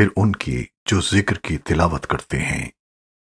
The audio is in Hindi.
फिर उनकी जो ज़िक्र की तिलावत करते हैं।